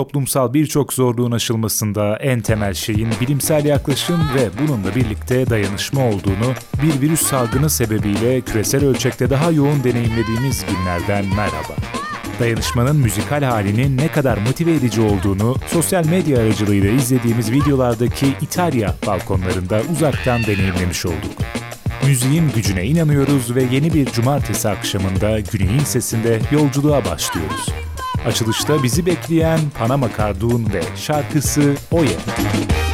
toplumsal birçok zorluğun aşılmasında en temel şeyin bilimsel yaklaşım ve bununla birlikte dayanışma olduğunu bir virüs salgını sebebiyle küresel ölçekte daha yoğun deneyimlediğimiz günlerden merhaba. Dayanışmanın müzikal halinin ne kadar motive edici olduğunu sosyal medya aracılığıyla izlediğimiz videolardaki İtalya balkonlarında uzaktan deneyimlemiş olduk. Müziğin gücüne inanıyoruz ve yeni bir cumartesi akşamında Güney'in sesinde yolculuğa başlıyoruz. Açılışta bizi bekleyen Panama Kardun ve şarkısı Oye. Güneyli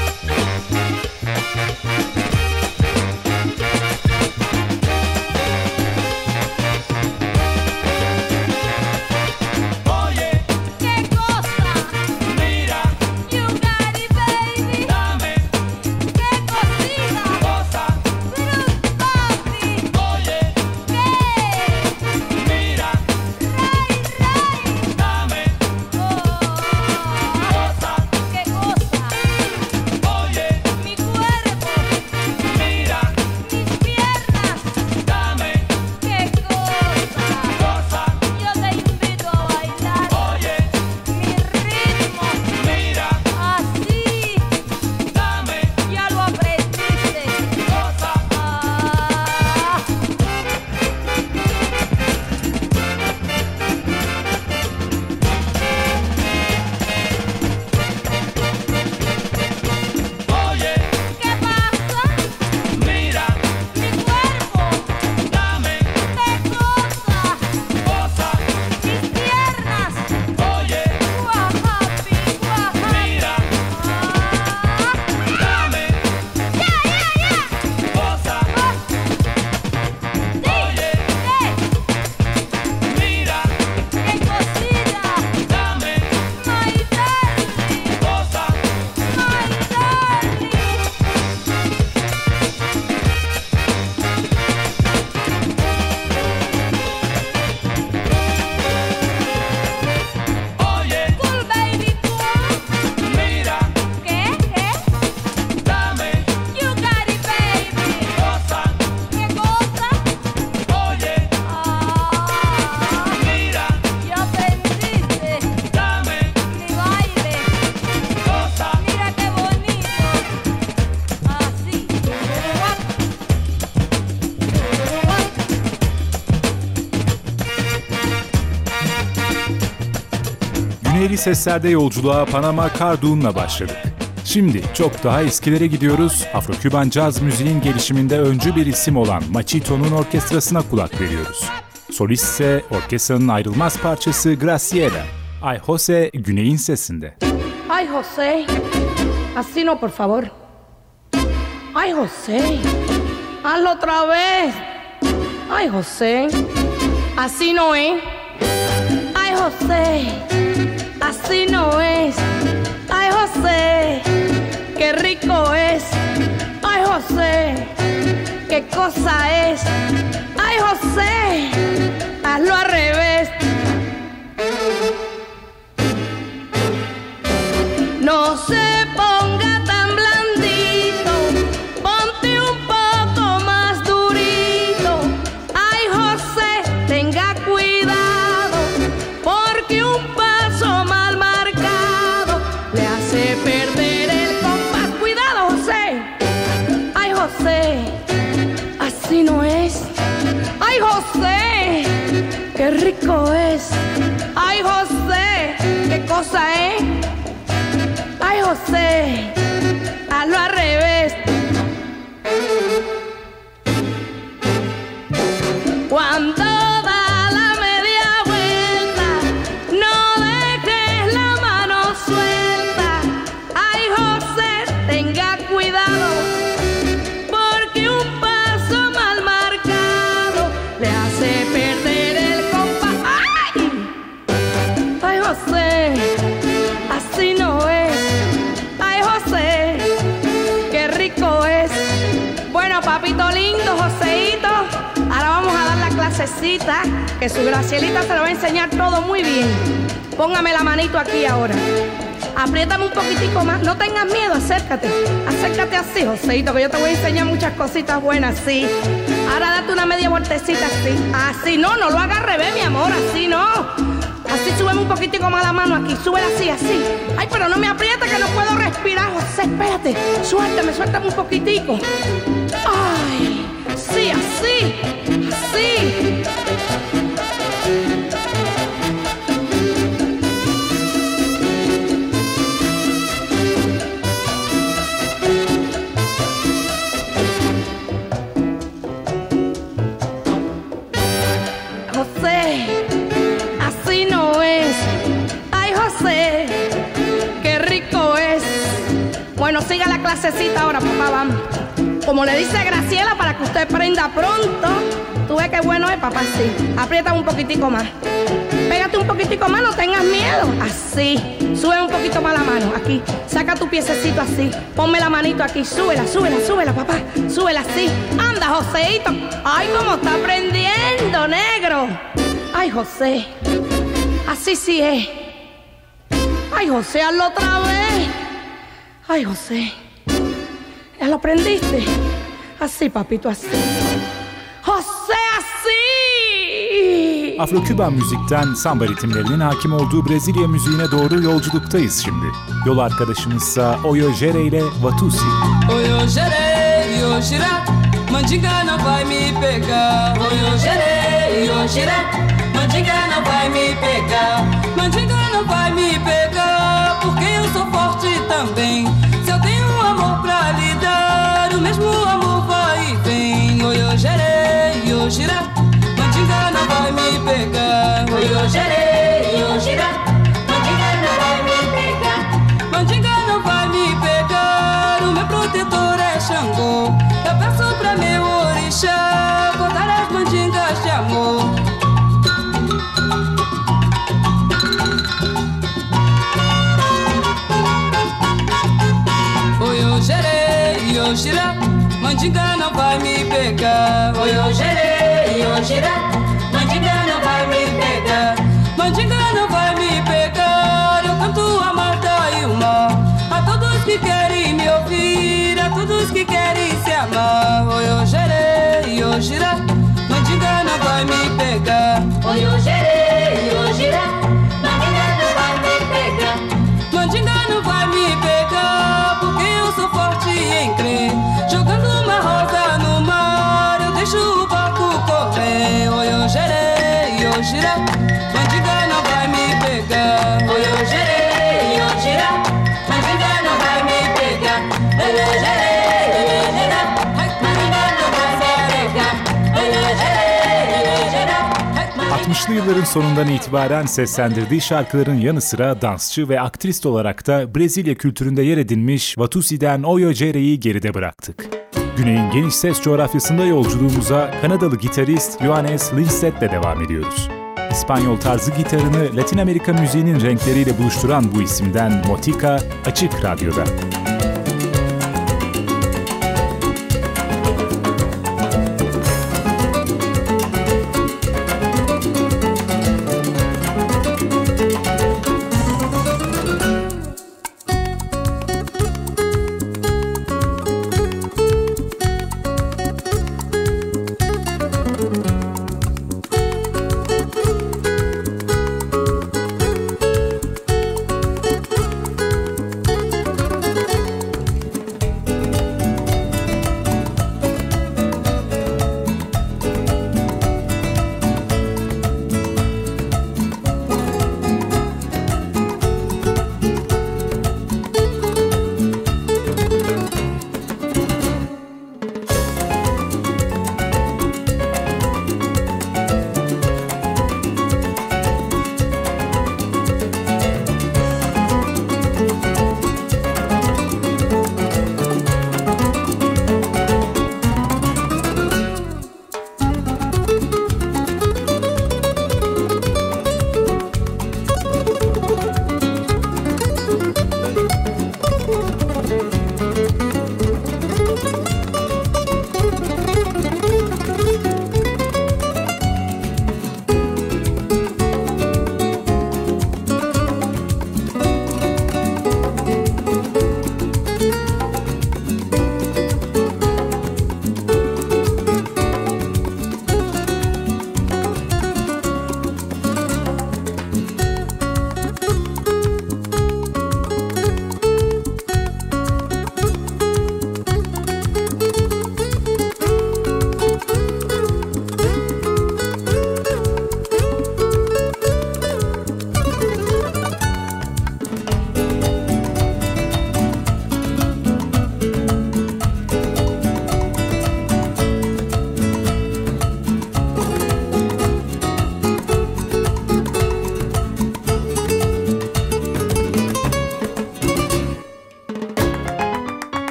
seslerde yolculuğa Panama Cardoon'la başladık. Şimdi çok daha eskilere gidiyoruz. Afro-Küban caz müziğin gelişiminde öncü bir isim olan Machito'nun orkestrasına kulak veriyoruz. Solist ise orkestranın ayrılmaz parçası Graciela. Ay Jose Güney'in sesinde. Ay Jose, así no por favor. Ay Jose, hazlo otra vez. Ay Jose, así no es. Ay Jose. Así no es. Ay José, qué rico es. Ay José, qué cosa es. Ay José, hazlo al revés. No sé. Que su Gracielita se lo va a enseñar todo muy bien. Póngame la manito aquí ahora. Apriétame un poquitico más. No tengas miedo, acércate. Acércate así, Joseito, que yo te voy a enseñar muchas cositas buenas, sí. Ahora date una media vueltecita así. Así, no, no lo hagas revés, mi amor, así no. sí, súbeme un poquitico más la mano aquí. Súbela así, así. Ay, pero no me aprieta que no puedo respirar, José. Espérate. Suéltame, suéltame un poquitico. Ay, sí, así. Así. Siga la clasecita ahora, papá, vamos. Como le dice Graciela, para que usted prenda pronto. Tú ves qué bueno es, papá, sí. Aprieta un poquitico más. Pégate un poquitico más, no tengas miedo. Así. Sube un poquito más la mano. Aquí. Saca tu piececito así. Ponme la manito aquí. Súbela, súbela, súbela, papá. Súbela así. Anda, Joséito. Ay, cómo está aprendiendo, negro. Ay, José. Así sí es. Ay, José, hazlo otra vez. Ay, José. ¿Ya lo aprendiste? Así, papito, así. José, así. Afro-Küban müzikten samba ritimlerinin hakim olduğu Brezilya müziğine doğru yolculuktayız şimdi. Yol arkadaşımızsa Oyo Jere ile Watusi. Oyo jere, yo gira, mandinga não vai me pegar. Oyo jere, yo gira, mandinga não vai me pegar. Mandinga não vai me pegar, também. Se eu tenho um amor pra lhe dar, o mesmo amor vai e vem. Oyo jere, yo gira, mandinga não vai me pegar. Oyo jere, gerei, 60'lı yılların sonundan itibaren seslendirdiği şarkıların yanı sıra dansçı ve aktrist olarak da Brezilya kültüründe yer edinmiş Watusi'den Oyo Jere'yi geride bıraktık. Güney'in geniş ses coğrafyasında yolculuğumuza Kanadalı gitarist Johannes Lindstedt'le devam ediyoruz. İspanyol tarzı gitarını Latin Amerika müziğinin renkleriyle buluşturan bu isimden Motika Açık Radyo'da.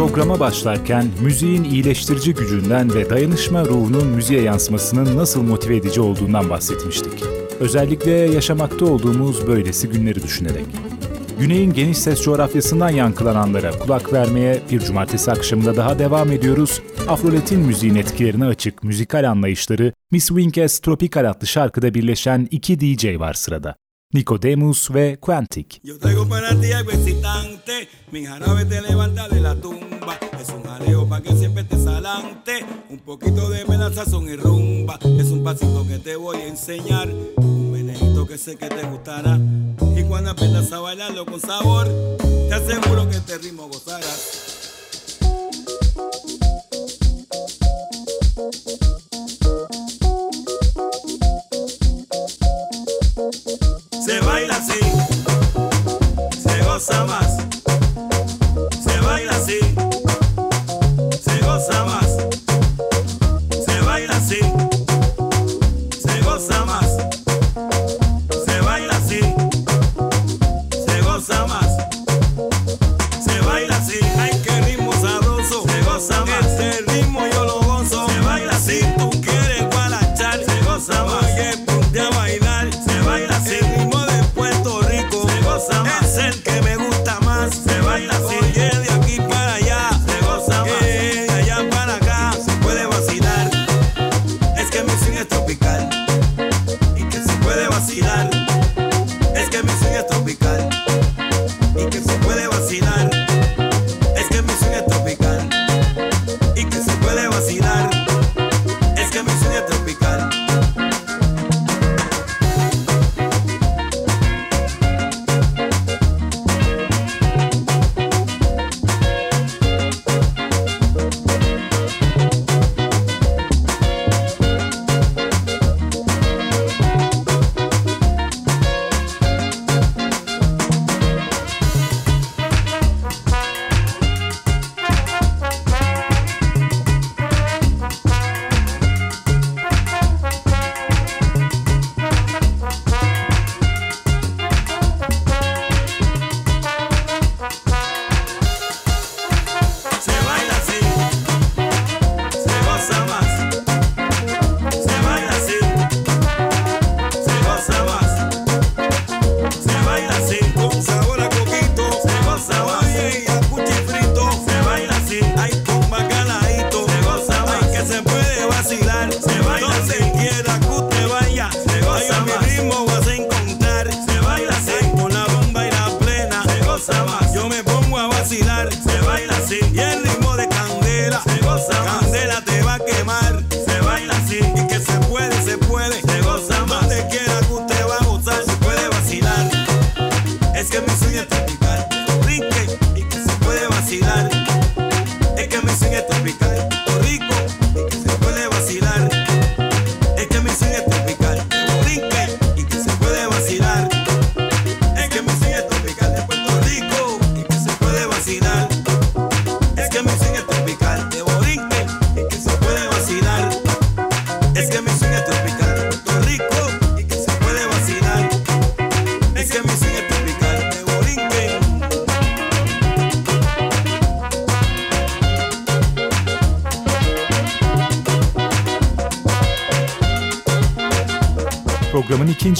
Programa başlarken müziğin iyileştirici gücünden ve dayanışma ruhunun müziğe yansımasının nasıl motive edici olduğundan bahsetmiştik. Özellikle yaşamakta olduğumuz böylesi günleri düşünerek. Güney'in geniş ses coğrafyasından yankılananlara kulak vermeye bir cumartesi akşamında daha devam ediyoruz. Afroletin müziğin etkilerine açık müzikal anlayışları Miss Winkes Tropical adlı şarkıda birleşen iki DJ var sırada. Nicodemus ve Quantic. Yo traigo para ti algo excitante, mi jarabe te levanta de la tumba. Es un jaleo pa' que siempre te salante, un poquito de melazazón y rumba. Es un pasito que te voy a enseñar, un menejito que sé que te gustará. Y cuando aprendas a bailarlo con sabor, te aseguro que este ritmo gozarás. Se baila así, se goza más. Se baila así, se goza más.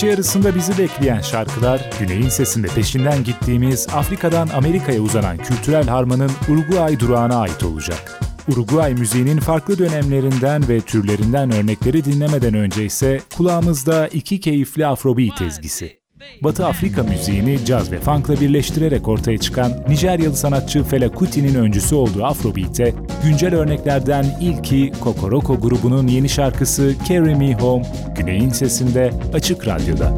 İkinci yarısında bizi bekleyen şarkılar, Güney'in sesinde peşinden gittiğimiz Afrika'dan Amerika'ya uzanan kültürel harmanın Uruguay durağına ait olacak. Uruguay müziğinin farklı dönemlerinden ve türlerinden örnekleri dinlemeden önce ise kulağımızda iki keyifli Afrobeat ezgisi. Batı Afrika müziğini caz ve funkla birleştirerek ortaya çıkan Nijeryalı sanatçı Fela Kuti'nin öncüsü olduğu Afrobeat'e güncel örneklerden ilki Kokoroko grubunun yeni şarkısı Carry Me Home, Güney'in sesinde Açık Radyo'da.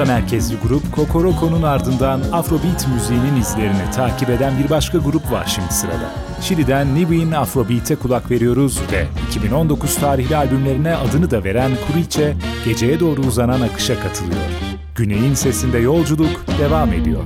Londra merkezli grup Kokoroko'nun ardından Afrobeat müziğinin izlerini takip eden bir başka grup var şimdi sırada. Şili'den Nibin Afrobeat'e kulak veriyoruz ve 2019 tarihli albümlerine adını da veren Kuriçe, geceye doğru uzanan akışa katılıyor. Güney'in sesinde yolculuk devam ediyor.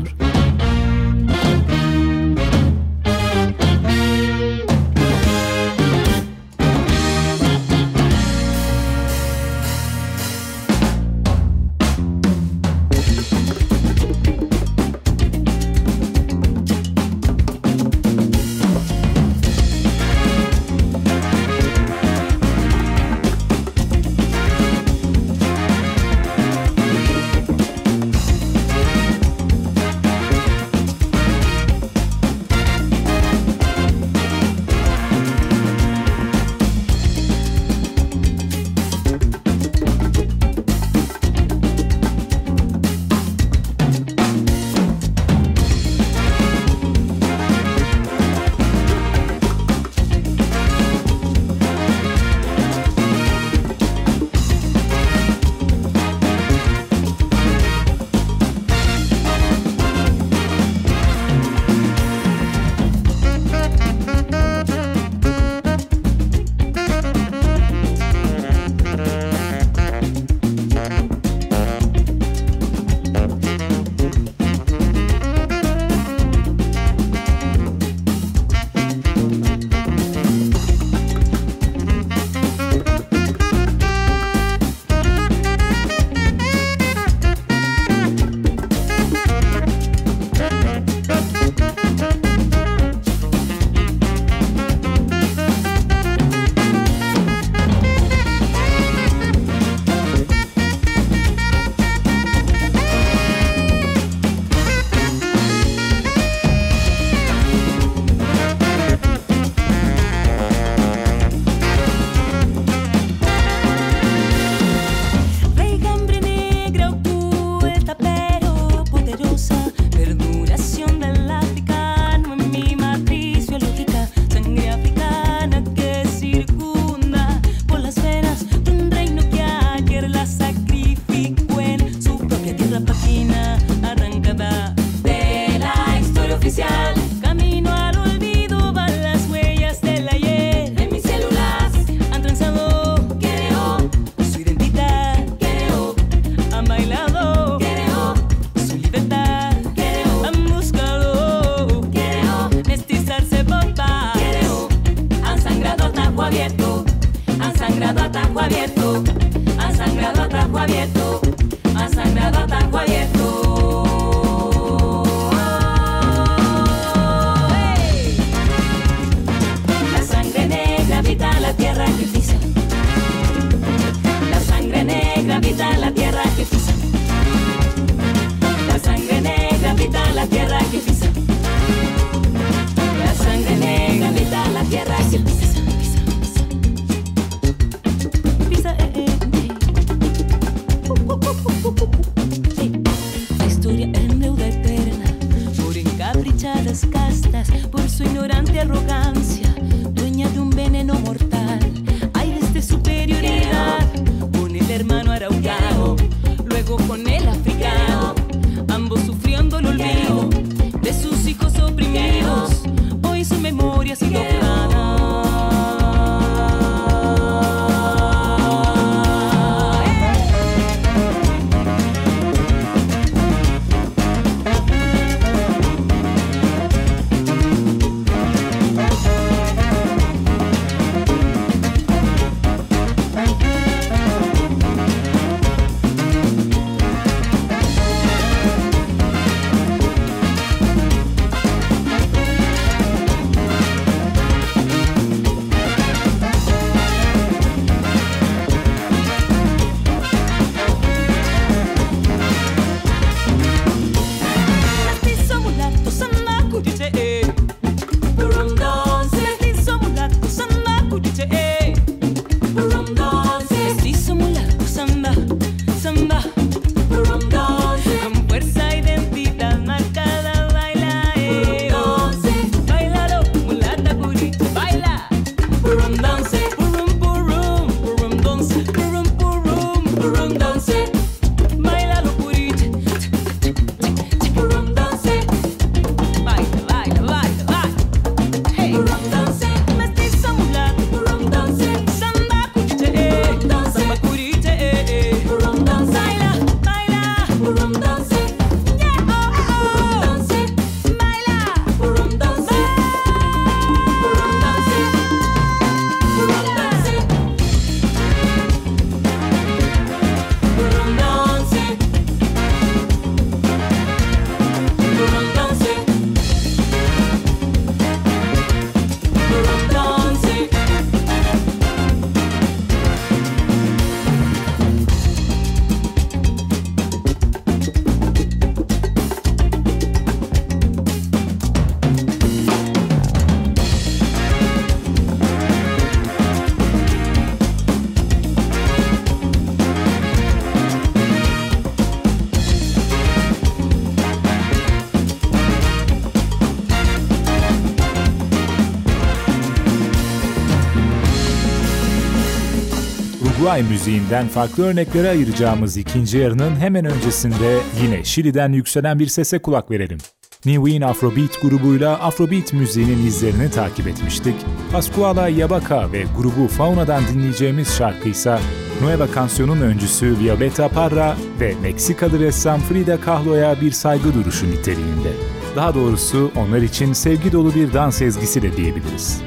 Uruguay müziğinden farklı örneklere ayıracağımız ikinci yarının hemen öncesinde yine Şili'den yükselen bir sese kulak verelim. New Afrobeat grubuyla Afrobeat müziğinin izlerini takip etmiştik. Pascuala Yabaka ve grubu Fauna'dan dinleyeceğimiz şarkıysa Nueva Canción'un öncüsü Violeta Parra ve Meksikalı ressam Frida Kahlo'ya bir saygı duruşu niteliğinde. Daha doğrusu onlar için sevgi dolu bir dans ezgisi de diyebiliriz.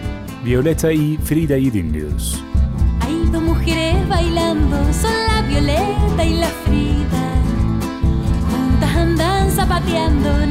Violeta'yı, Frida'yı dinliyoruz. Bailando, son la Violeta y la Frida. Juntas andan zapateando,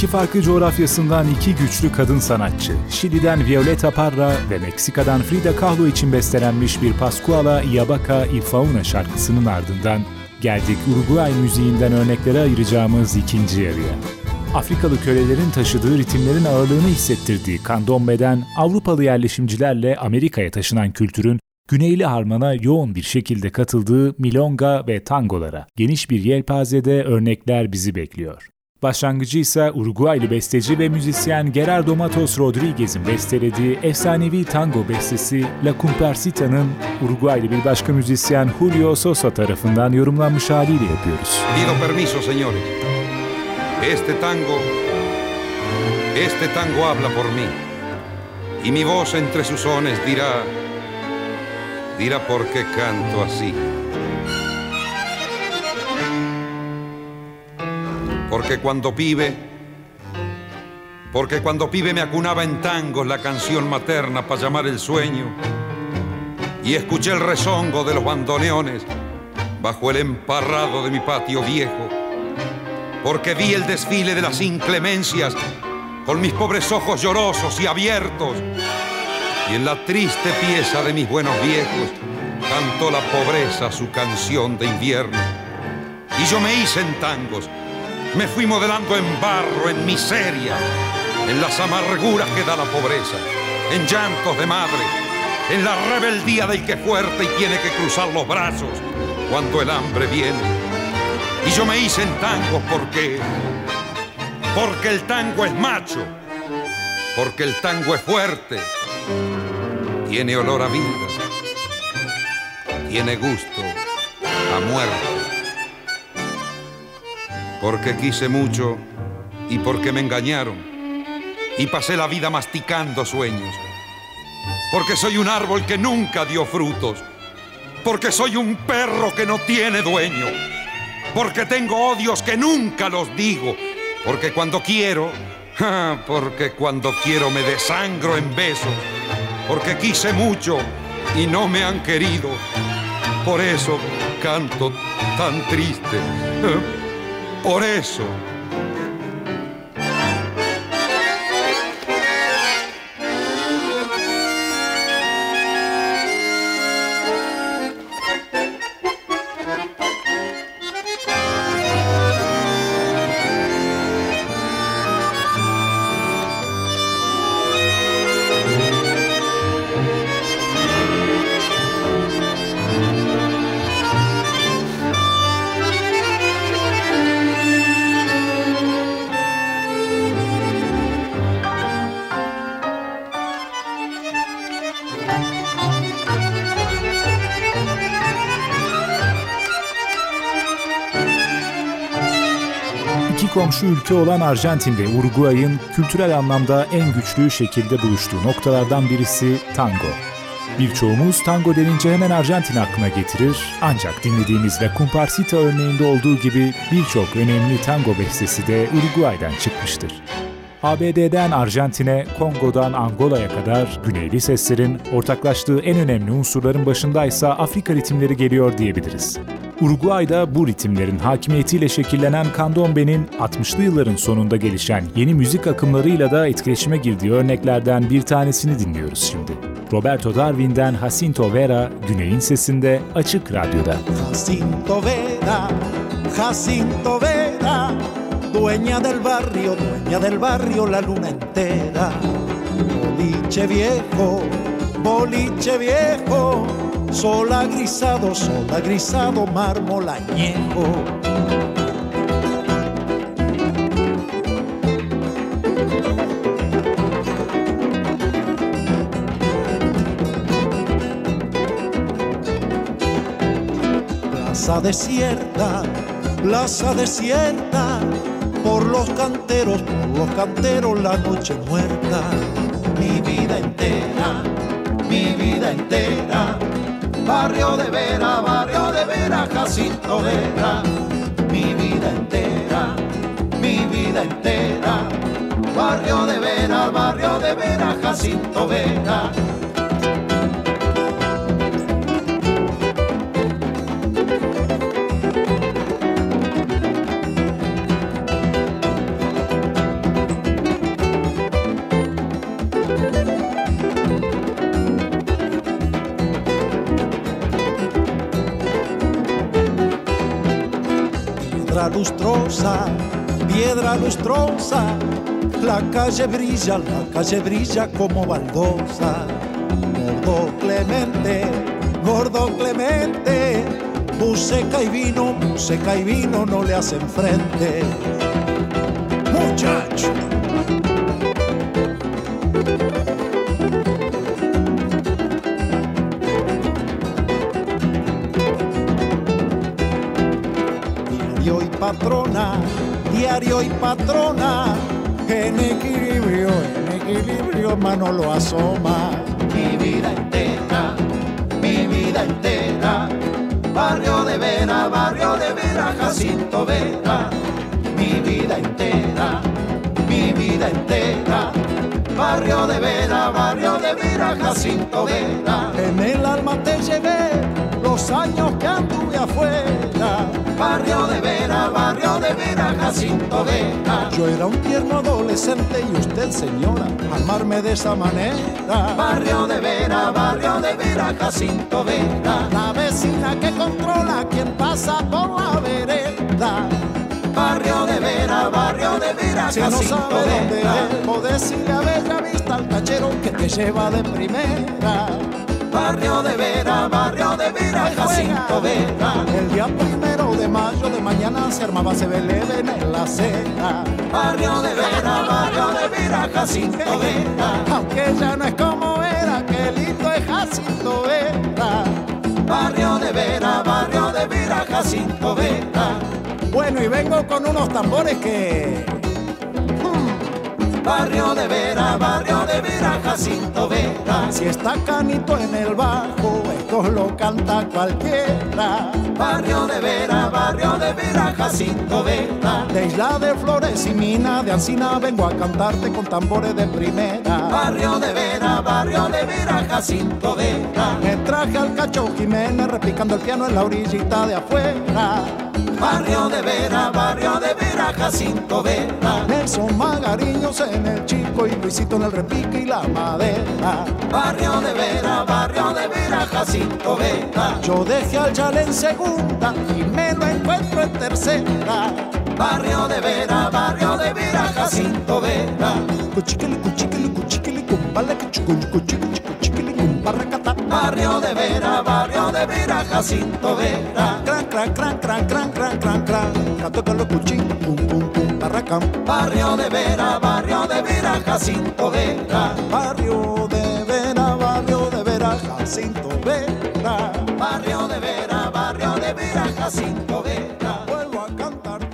iki farklı coğrafyasından iki güçlü kadın sanatçı, Şili'den Violeta Parra ve Meksika'dan Frida Kahlo için bestelenmiş bir Pascuala Yabaka y şarkısının ardından geldik Uruguay müziğinden örneklere ayıracağımız ikinci yarıya. Afrikalı kölelerin taşıdığı ritimlerin ağırlığını hissettirdiği kandombe'den Avrupalı yerleşimcilerle Amerika'ya taşınan kültürün Güneyli harmana yoğun bir şekilde katıldığı milonga ve tangolara geniş bir yelpazede örnekler bizi bekliyor. Başlangıcı ise Uruguaylı besteci ve müzisyen Gerardo Matos Rodriguez'in bestelediği efsanevi tango bestesi La Comparsita'nın Uruguaylı bir başka müzisyen Julio Sosa tarafından yorumlanmış haliyle yapıyoruz. Pido permiso, señores. Este tango, este tango habla por mí. Y mi voz entre sus sones dirá, dirá por qué canto así. Porque cuando pibe, porque cuando pibe me acunaba en tangos la canción materna para llamar el sueño. Y escuché el rezongo de los bandoneones bajo el emparrado de mi patio viejo, porque vi el desfile de las inclemencias con mis pobres ojos llorosos y abiertos, y en la triste pieza de mis buenos viejos cantó la pobreza su canción de invierno. Y yo me hice en tangos, me fui modelando en barro, en miseria, en las amarguras que da la pobreza, en llantos de madre, en la rebeldía del que es fuerte y tiene que cruzar los brazos cuando el hambre viene. Y yo me hice en tangos porque, porque el tango es macho, porque el tango es fuerte, tiene olor a vida, tiene gusto a muerte. Porque quise mucho y porque me engañaron y pasé la vida masticando sueños. Porque soy un árbol que nunca dio frutos. Porque soy un perro que no tiene dueño, porque tengo odios que nunca los digo, porque cuando quiero, porque cuando quiero me desangro en besos, porque quise mucho y no me han querido, por eso canto tan triste, por eso. Komşu ülke olan Arjantin ve Uruguay'ın kültürel anlamda en güçlü şekilde buluştuğu noktalardan birisi tango. Birçoğumuz tango denince hemen Arjantin aklına getirir ancak dinlediğimiz La Comparsita örneğinde olduğu gibi birçok önemli tango bestesi de Uruguay'dan çıkmıştır. ABD'den Arjantin'e, Kongo'dan Angola'ya kadar güneyli seslerin ortaklaştığı en önemli unsurların başındaysa Afrika ritimleri geliyor diyebiliriz. Uruguay'da bu ritimlerin hakimiyetiyle şekillenen kandombenin 60'lı yılların sonunda gelişen yeni müzik akımlarıyla da etkileşime girdiği örneklerden bir tanesini dinliyoruz şimdi. Roberto Darwin'den Jacinto Vera, Güney'in sesinde Açık Radyo'da. Jacinto Vera, Jacinto Vera, dueña del barrio, dueña del barrio, la luna entera. Boliche viejo, boliche viejo, sola grisado, sola grisado, mármol añejo. Plaza desierta, plaza desierta, por los canteros, por los canteros la noche muerta. Mi vida entera, mi vida entera, barrio de Vera, barrio de Vera, Jacinto Vera. Mi vida entera, mi vida entera, barrio de Vera, barrio de Vera, Jacinto Vera. Lustrosa, piedra lustrosa, la calle brilla, la calle brilla como baldosa. Gordo Clemente, gordo Clemente, música y vino, música y vino no le hacen frente. Muchacho. Y patrona, en equilibrio, en equilibrio Manolo asoma. Mi vida entera, mi vida entera, barrio de Vera, barrio de Vera, Jacinto Vera. Mi vida entera, mi vida entera, barrio de Vera, barrio de Vera, Jacinto Vera. En el alma te llevé los años afuera. Barrio de Vera, barrio de Vera, Jacinto Vera. Yo era un tierno adolescente y usted, señora, amarme de esa manera. Barrio de Vera, barrio de Vera, Jacinto Vera. La vecina que controla quien pasa por la vereda. Barrio de Vera, barrio de Vera, si no sabe dónde es, decirle a Bella Vista al tachero que te lleva de primera. Barrio de Vera, barrio de Vera, Jacinto Vera. El día primero de mayo de mañana se armaba se Belén en la acera. Barrio de Vera, barrio de Vera, Jacinto Vera. Aunque ya no es como era, que lindo es Jacinto Vera. Barrio de Vera, barrio de Vera, Jacinto Vera. Bueno, y vengo con unos tambores que... Barrio de Vera, barrio de Jacinto Vera. Si está Canito en el bajo, esto lo canta cualquiera. Barrio de Vera, barrio de Vera Jacinto Vera. De Isla de Flores y Mina de Ancina vengo a cantarte con tambores de primera. Barrio de Vera, barrio de Vera Jacinto Vera. Me traje al cacho Jiménez replicando el piano en la orillita de afuera. Barrio de Vera, barrio de Vera, Jacinto Vera. Nelson Magariños en el chico y Luisito en el repique y la madera. Barrio de Vera, barrio de Vera, Jacinto Vera. Yo dejé al chale en segunda y me lo encuentro en tercera. Barrio de Vera, barrio de Vera, Jacinto Vera. Cuchiquili, cuchiquili, cuchiquili, cumpale, cuchiquili, cuchiquili, cuchiquili, cumparracata. Barrio de Vera, barrio de Vera, Jacinto Vera. Cran, cran, cran, cran, cran, cran, cran, cran. Canto con los cuchillos, pum, pum, pum, parracam. Barrio de Vera, barrio de Vera, Jacinto Vera. Barrio de Vera, barrio de Vera, Jacinto Vera. Barrio de Vera, barrio de Vera, Jacinto Vera.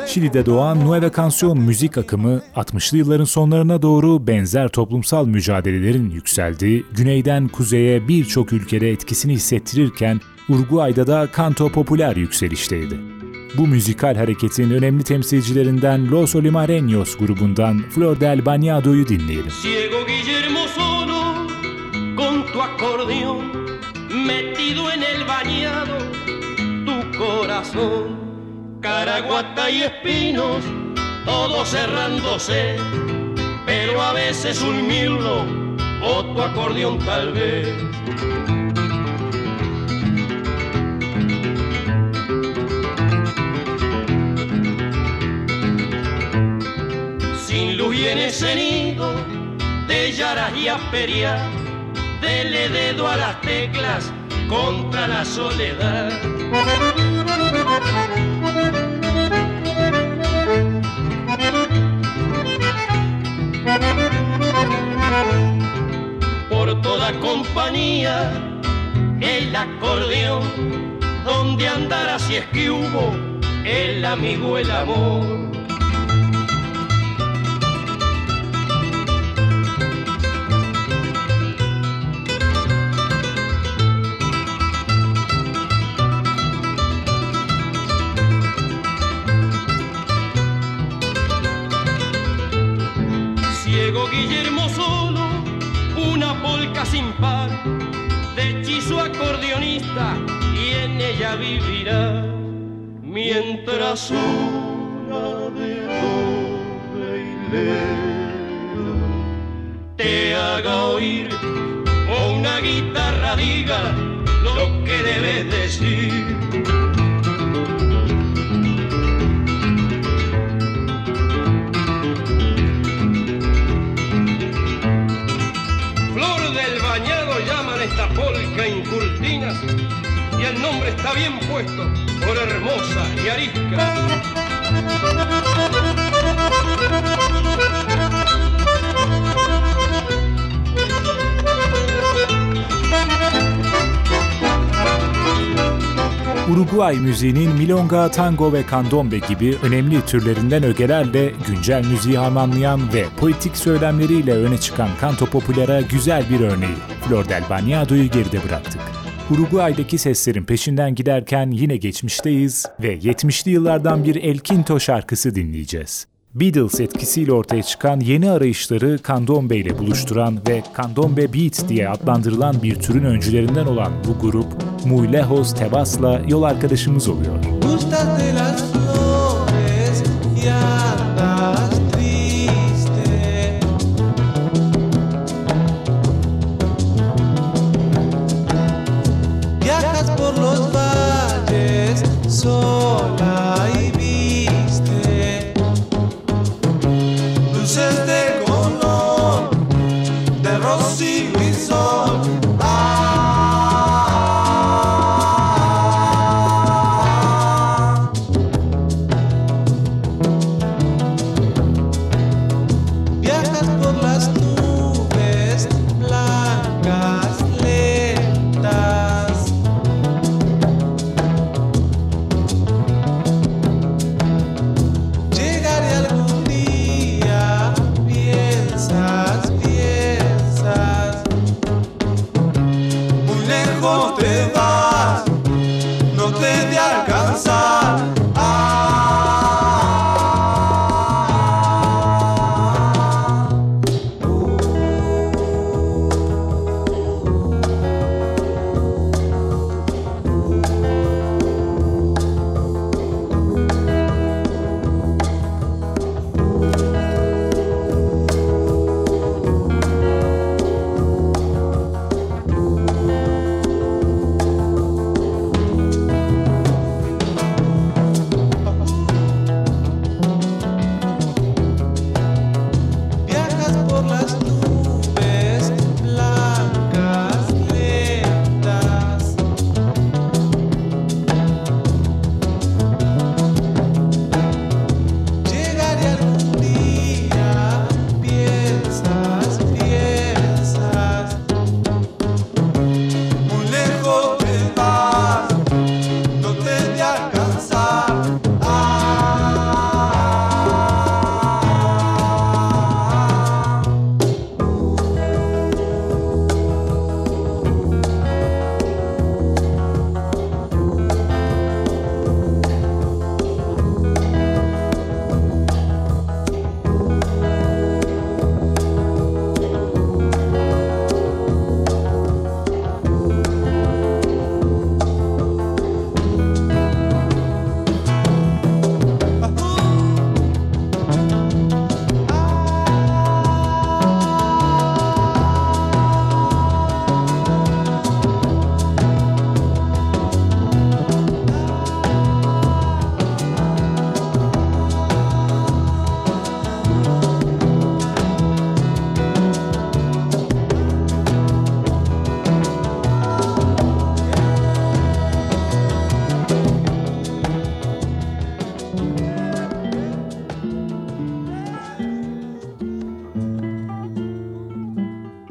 Şili'de doğan Nueva Canción müzik akımı 60'lı yılların sonlarına doğru benzer toplumsal mücadelelerin yükseldiği, güneyden kuzeye birçok ülkede etkisini hissettirirken Uruguay'da da kanto popüler yükselişteydi. Bu müzikal hareketin önemli temsilcilerinden Los Olimareños grubundan Flor del Bañado'yu dinleyelim. Ciego Guillermo solo, con tu acordeón, metido en el bañado, tu corazón, caraguata y espinos, todo cerrándose, pero a veces un mirlo o tu acordeón tal vez. Sin luz y en ese nido de yaras y asperia, dele dedo a las teclas contra la soledad. Por toda compañía, el acordeón, donde andará si es que hubo el amigo, el amor. De hechizo acordeonista, y en ella vivirá, mientras una de te haga oír, o una guitarra diga lo que debes decir. Está bien puesto por hermosa y arisca. Uruguay müziğinin milonga, tango ve candombe gibi önemli türlerinden ögelerle güncel müziği harmanlayan ve politik söylemleriyle öne çıkan canto popülere güzel bir örneği Flor del Bañado'yu geride bıraktık. Uruguay'daki seslerin peşinden giderken yine geçmişteyiz ve 70'li yıllardan bir El Quinto şarkısı dinleyeceğiz. Beatles etkisiyle ortaya çıkan yeni arayışları candombe ile buluşturan ve candombe beat diye adlandırılan bir türün öncülerinden olan bu grup Muy Lejos Tebas'la yol arkadaşımız oluyor. Gustas de las flores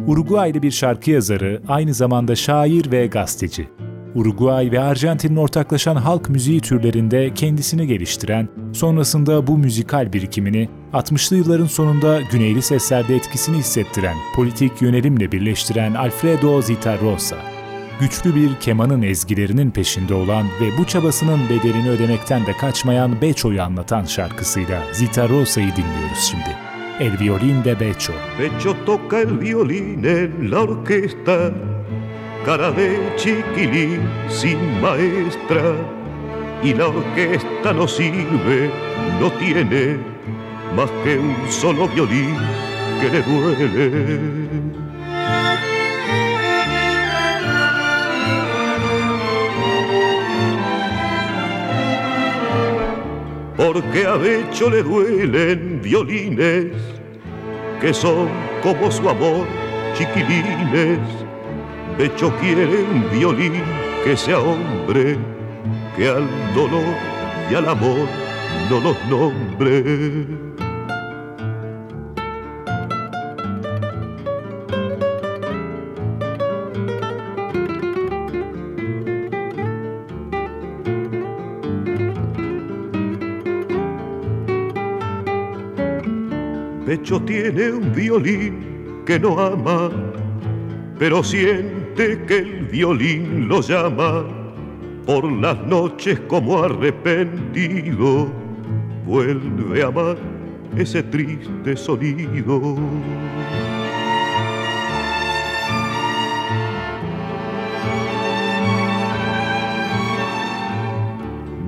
Uruguaylı bir şarkı yazarı, aynı zamanda şair ve gazeteci. Uruguay ve Arjantin'in ortaklaşan halk müziği türlerinde kendisini geliştiren, sonrasında bu müzikal birikimini 60'lı yılların sonunda güneyli seslerde etkisini hissettiren, politik yönelimle birleştiren Alfredo Zitarrosa. Güçlü bir kemanın ezgilerinin peşinde olan ve bu çabasının bedelini ödemekten de kaçmayan Becho'yu anlatan şarkısıyla Zitarrosa'yı dinliyoruz şimdi. El violín de Becho. Pecho toca el violín en la orquesta, cara de chiquilín sin maestra, y la orquesta no sirve, no tiene más que un solo violín que le duele. Porque a Becho le duelen violines que son como su amor, chiquilines. Becho quiere un violín que sea hombre, que al dolor y al amor no los nombre. Pecho tiene un violín que no ama, pero siente que el violín lo llama por las noches como arrepentido. Vuelve a amar ese triste sonido.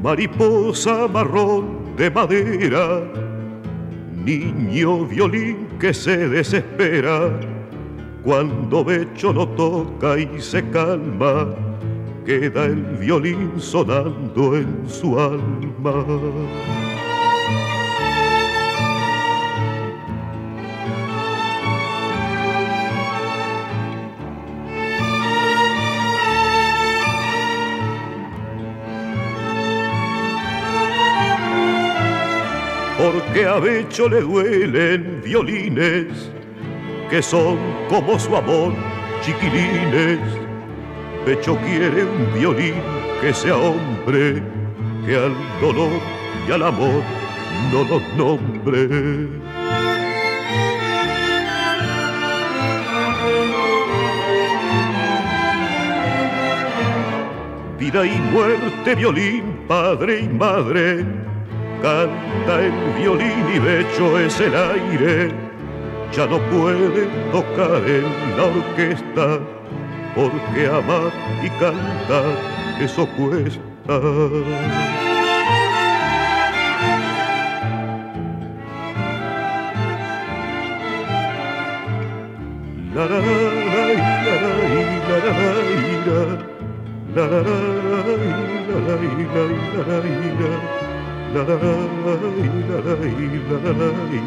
Mariposa marrón de madera niño violín que se desespera cuando Becho lo toca y se calma, queda el violín sonando en su alma. Porque a Becho le duelen violines que son como su amor, chiquilines. Becho quiere un violín que sea hombre, que al dolor y al amor no los nombre. Vida y muerte, violín, padre y madre, canta el violín y Becho es el aire. Ya no puede tocar en la orquesta, porque amar y cantar eso cuesta. La la la la la la la la la la la la la la la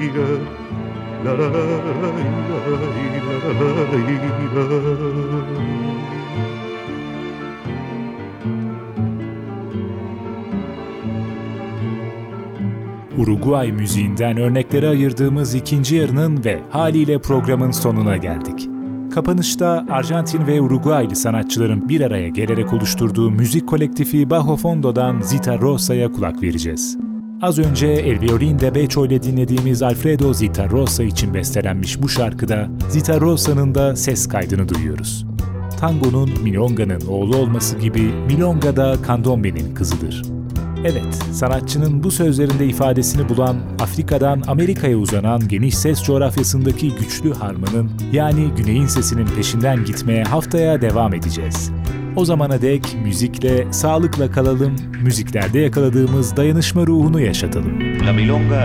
Uruguay müziğinden örneklere ayırdığımız ikinci yarının ve haliyle programın sonuna geldik. Kapanışta Arjantin ve Uruguaylı sanatçıların bir araya gelerek oluşturduğu müzik kolektifi Bajo Fondo'dan Zita Rosa'ya kulak vereceğiz. Az önce El Violín de Becho ile dinlediğimiz Alfredo Zita Rosa için bestelenmiş bu şarkıda Zita Rosa'nın da ses kaydını duyuyoruz. Tango'nun Milonga'nın oğlu olması gibi Milonga da Candombe'nin kızıdır. Evet, sanatçının bu sözlerinde ifadesini bulan, Afrika'dan Amerika'ya uzanan geniş ses coğrafyasındaki güçlü harmanın, yani güneyin sesinin peşinden gitmeye haftaya devam edeceğiz. O zamana dek müzikle, sağlıkla kalalım, müziklerde yakaladığımız dayanışma ruhunu yaşatalım. La milonga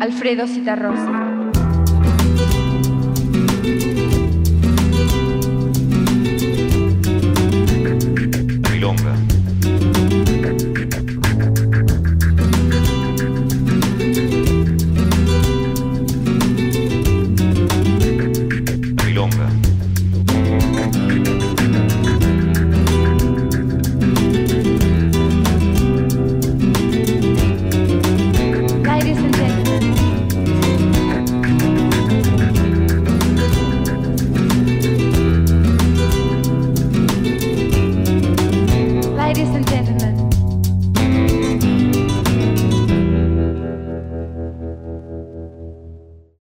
Alfredo Citarrosa. Milonga.